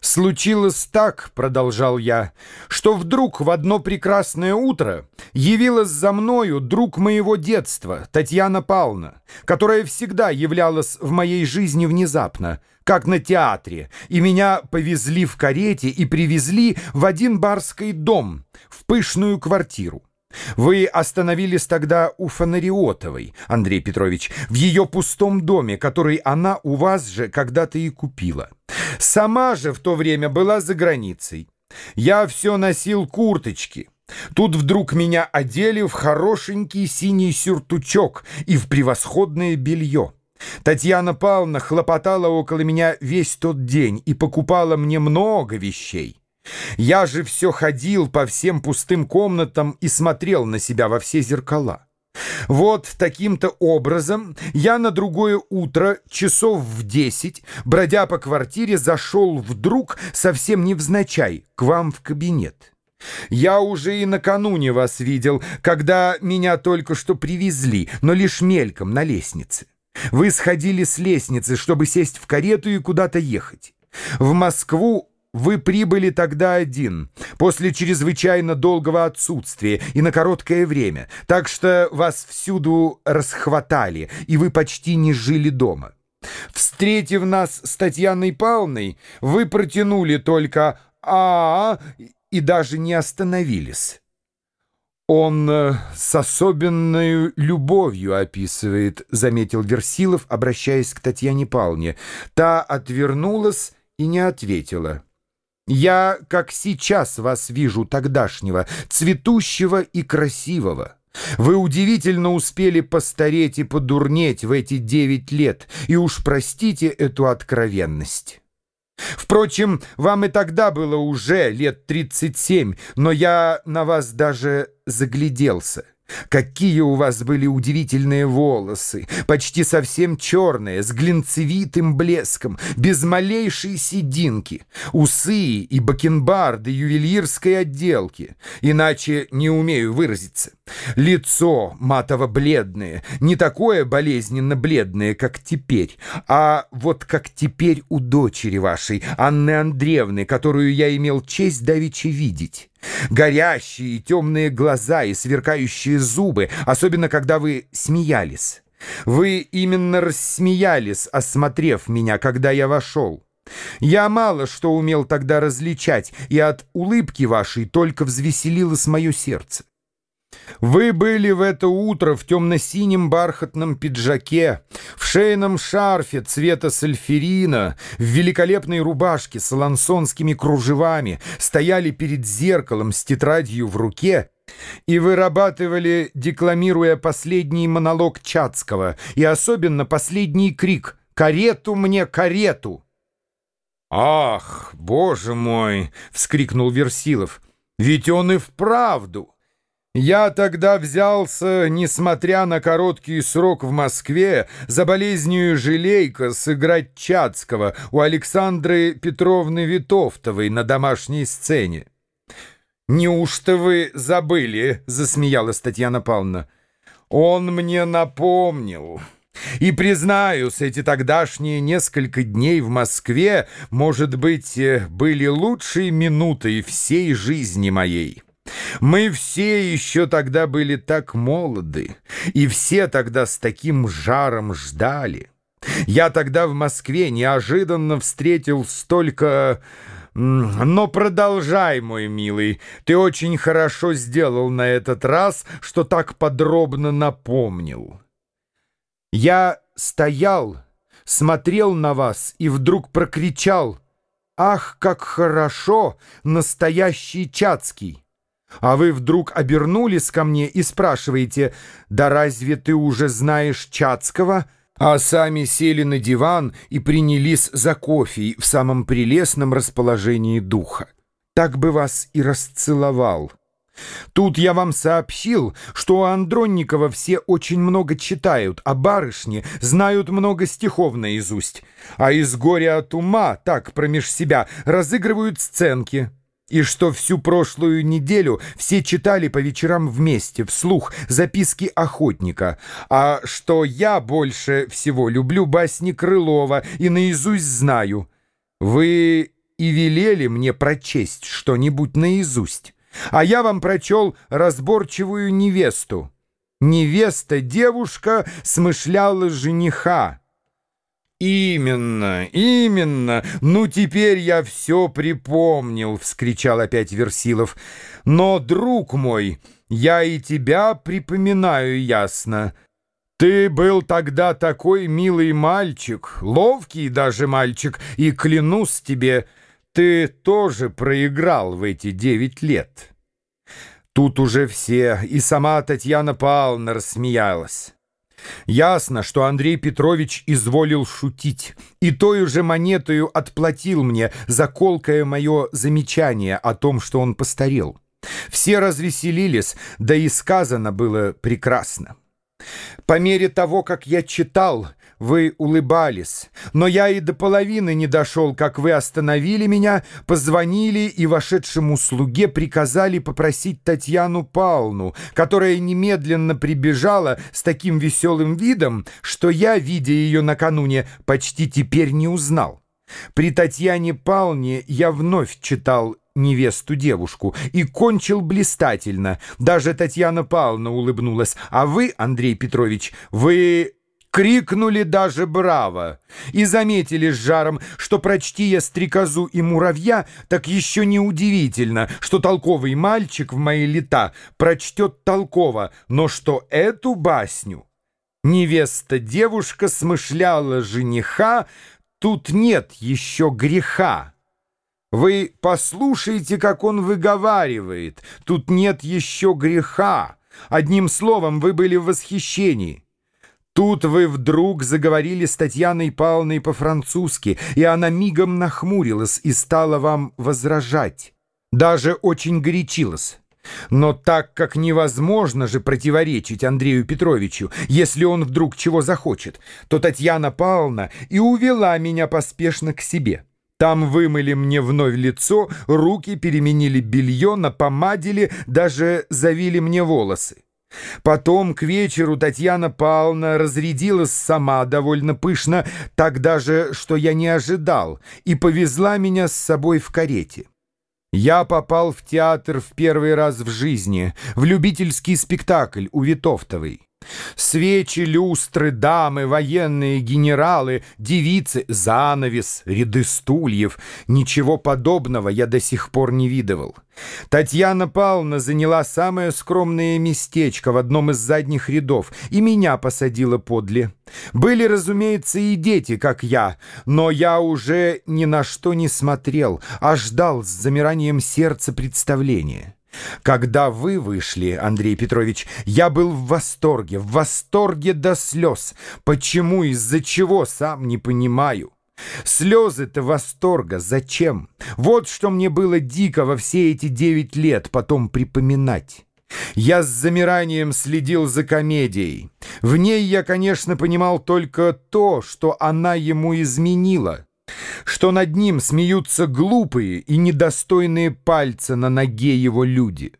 Случилось так, продолжал я, что вдруг в одно прекрасное утро явилась за мною друг моего детства, Татьяна Павловна, которая всегда являлась в моей жизни внезапно, как на театре, и меня повезли в карете и привезли в один барский дом, в пышную квартиру. Вы остановились тогда у Фонариотовой, Андрей Петрович, в ее пустом доме, который она у вас же когда-то и купила. Сама же в то время была за границей. Я все носил курточки. Тут вдруг меня одели в хорошенький синий сюртучок и в превосходное белье. Татьяна Павловна хлопотала около меня весь тот день и покупала мне много вещей. Я же все ходил по всем пустым комнатам и смотрел на себя во все зеркала. Вот таким-то образом я на другое утро, часов в десять, бродя по квартире, зашел вдруг, совсем невзначай, к вам в кабинет. Я уже и накануне вас видел, когда меня только что привезли, но лишь мельком на лестнице. Вы сходили с лестницы, чтобы сесть в карету и куда-то ехать. В Москву вы прибыли тогда один, после чрезвычайно долгого отсутствия и на короткое время, так что вас всюду расхватали, и вы почти не жили дома. Встретив нас с Татьяной Павловной, вы протянули только а, -а, -а и даже не остановились. Он э, с особенной любовью описывает, заметил Версилов, обращаясь к Татьяне Павловне. Та отвернулась и не ответила. Я, как сейчас вас вижу тогдашнего, цветущего и красивого. Вы удивительно успели постареть и подурнеть в эти девять лет, и уж простите эту откровенность. Впрочем, вам и тогда было уже лет тридцать семь, но я на вас даже загляделся. Какие у вас были удивительные волосы, почти совсем черные, с глинцевитым блеском, без малейшей сединки, усы и бакенбарды ювелирской отделки, иначе не умею выразиться. Лицо матово-бледное, не такое болезненно-бледное, как теперь, а вот как теперь у дочери вашей, Анны Андреевны, которую я имел честь давеча видеть. Горящие темные глаза и сверкающие зубы, особенно когда вы смеялись. Вы именно рассмеялись, осмотрев меня, когда я вошел. Я мало что умел тогда различать, и от улыбки вашей только взвеселилось мое сердце. Вы были в это утро в темно-синем бархатном пиджаке, в шейном шарфе цвета сальферина, в великолепной рубашке с лансонскими кружевами, стояли перед зеркалом с тетрадью в руке и вырабатывали, декламируя последний монолог Чацкого и особенно последний крик «Карету мне, карету!» «Ах, боже мой!» — вскрикнул Версилов. «Ведь он и вправду!» Я тогда взялся, несмотря на короткий срок в Москве, за болезнью Желейка сыграть Чацкого у Александры Петровны Витовтовой на домашней сцене. «Неужто вы забыли?» — засмеялась Татьяна Павловна. «Он мне напомнил». И, признаюсь, эти тогдашние несколько дней в Москве, может быть, э, были лучшей минутой всей жизни моей». Мы все еще тогда были так молоды, и все тогда с таким жаром ждали. Я тогда в Москве неожиданно встретил столько... Но продолжай, мой милый. Ты очень хорошо сделал на этот раз, что так подробно напомнил. Я стоял, смотрел на вас и вдруг прокричал «Ах, как хорошо, настоящий Чацкий!» А вы вдруг обернулись ко мне и спрашиваете, «Да разве ты уже знаешь Чацкого?» А сами сели на диван и принялись за кофе в самом прелестном расположении духа. Так бы вас и расцеловал. Тут я вам сообщил, что у Андронникова все очень много читают, а барышни знают много стихов наизусть, а из горя от ума, так промеж себя, разыгрывают сценки и что всю прошлую неделю все читали по вечерам вместе, вслух, записки охотника, а что я больше всего люблю басни Крылова и наизусть знаю. Вы и велели мне прочесть что-нибудь наизусть, а я вам прочел разборчивую невесту. Невеста-девушка смышляла жениха. «Именно, именно! Ну, теперь я все припомнил!» — вскричал опять Версилов. «Но, друг мой, я и тебя припоминаю ясно. Ты был тогда такой милый мальчик, ловкий даже мальчик, и, клянусь тебе, ты тоже проиграл в эти девять лет». Тут уже все, и сама Татьяна Павловна рассмеялась. Ясно, что Андрей Петрович изволил шутить, и той же монетою отплатил мне за колкое мое замечание о том, что он постарел. Все развеселились, да и сказано было прекрасно. По мере того, как я читал, вы улыбались, но я и до половины не дошел, как вы остановили меня, позвонили и вошедшему слуге приказали попросить Татьяну Павловну, которая немедленно прибежала с таким веселым видом, что я, видя ее накануне, почти теперь не узнал. При Татьяне Павловне я вновь читал невесту-девушку и кончил блистательно. Даже Татьяна Павловна улыбнулась. А вы, Андрей Петрович, вы крикнули даже «Браво!» и заметили с жаром, что прочти я «Стрекозу и муравья», так еще не удивительно, что толковый мальчик в мои лета прочтет толково, но что эту басню невеста-девушка смышляла жениха, тут нет еще греха. Вы послушайте, как он выговаривает. Тут нет еще греха. Одним словом, вы были в восхищении. Тут вы вдруг заговорили с Татьяной Павловной по-французски, и она мигом нахмурилась и стала вам возражать. Даже очень горячилась. Но так как невозможно же противоречить Андрею Петровичу, если он вдруг чего захочет, то Татьяна Павловна и увела меня поспешно к себе. Там вымыли мне вновь лицо, руки переменили белье, напомадили, даже завили мне волосы. Потом к вечеру Татьяна Павловна разрядилась сама довольно пышно, так даже, что я не ожидал, и повезла меня с собой в карете. Я попал в театр в первый раз в жизни, в любительский спектакль у Витовтовой. Свечи, люстры, дамы, военные, генералы, девицы, занавес, ряды стульев. Ничего подобного я до сих пор не видывал. Татьяна Павловна заняла самое скромное местечко в одном из задних рядов и меня посадила подле. Были, разумеется, и дети, как я, но я уже ни на что не смотрел, а ждал с замиранием сердца представления. Когда вы вышли, Андрей Петрович, я был в восторге, в восторге до слез. Почему, из-за чего, сам не понимаю. Слезы-то восторга зачем? Вот что мне было дико во все эти девять лет потом припоминать. Я с замиранием следил за комедией. В ней я, конечно, понимал только то, что она ему изменила что над ним смеются глупые и недостойные пальца на ноге его люди.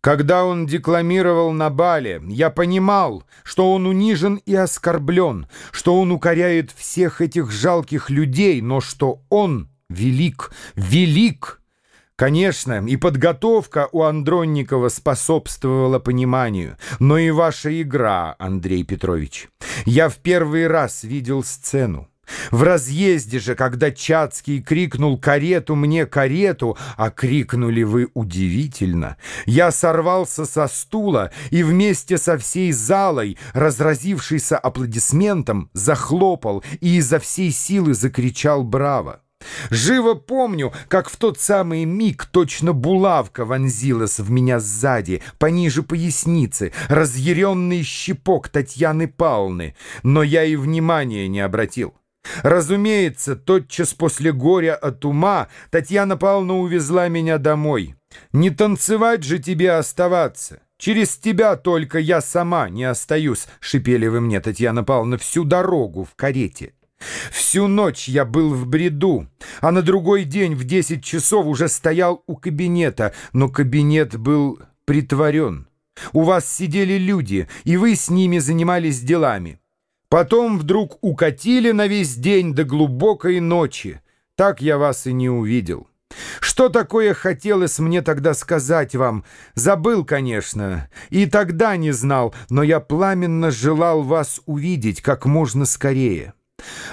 Когда он декламировал на бале, я понимал, что он унижен и оскорблен, что он укоряет всех этих жалких людей, но что он велик, велик. Конечно, и подготовка у Андронникова способствовала пониманию, но и ваша игра, Андрей Петрович. Я в первый раз видел сцену. В разъезде же, когда Чацкий крикнул «Карету мне, карету!», а крикнули вы удивительно, я сорвался со стула и вместе со всей залой, разразившейся аплодисментом, захлопал и изо всей силы закричал «Браво!». Живо помню, как в тот самый миг точно булавка вонзилась в меня сзади, пониже поясницы, разъяренный щепок Татьяны Павловны, но я и внимания не обратил. Разумеется, тотчас после горя от ума Татьяна Павловна увезла меня домой. Не танцевать же тебе оставаться. Через тебя только я сама не остаюсь, шипели вы мне, Татьяна Павловна, всю дорогу в карете. Всю ночь я был в бреду, а на другой день в десять часов уже стоял у кабинета, но кабинет был притворен. У вас сидели люди, и вы с ними занимались делами. Потом вдруг укатили на весь день до глубокой ночи. так я вас и не увидел. Что такое хотелось мне тогда сказать вам? Забыл, конечно, и тогда не знал, но я пламенно желал вас увидеть как можно скорее.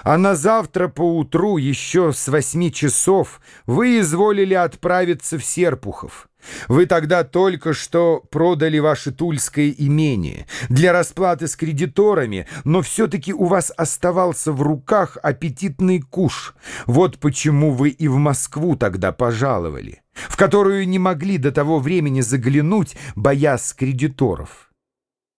А на завтра поутру еще с восьми часов вы изволили отправиться в Серпухов. Вы тогда только что продали ваше тульское имение для расплаты с кредиторами, но все-таки у вас оставался в руках аппетитный куш. Вот почему вы и в Москву тогда пожаловали, в которую не могли до того времени заглянуть, боясь кредиторов.